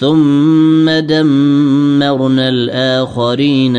ثم دمرنا الآخرين.